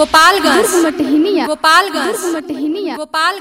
मटहिनिया Gopalganj मटहिनिया। Gopalganj. मटहिनिया। Gopal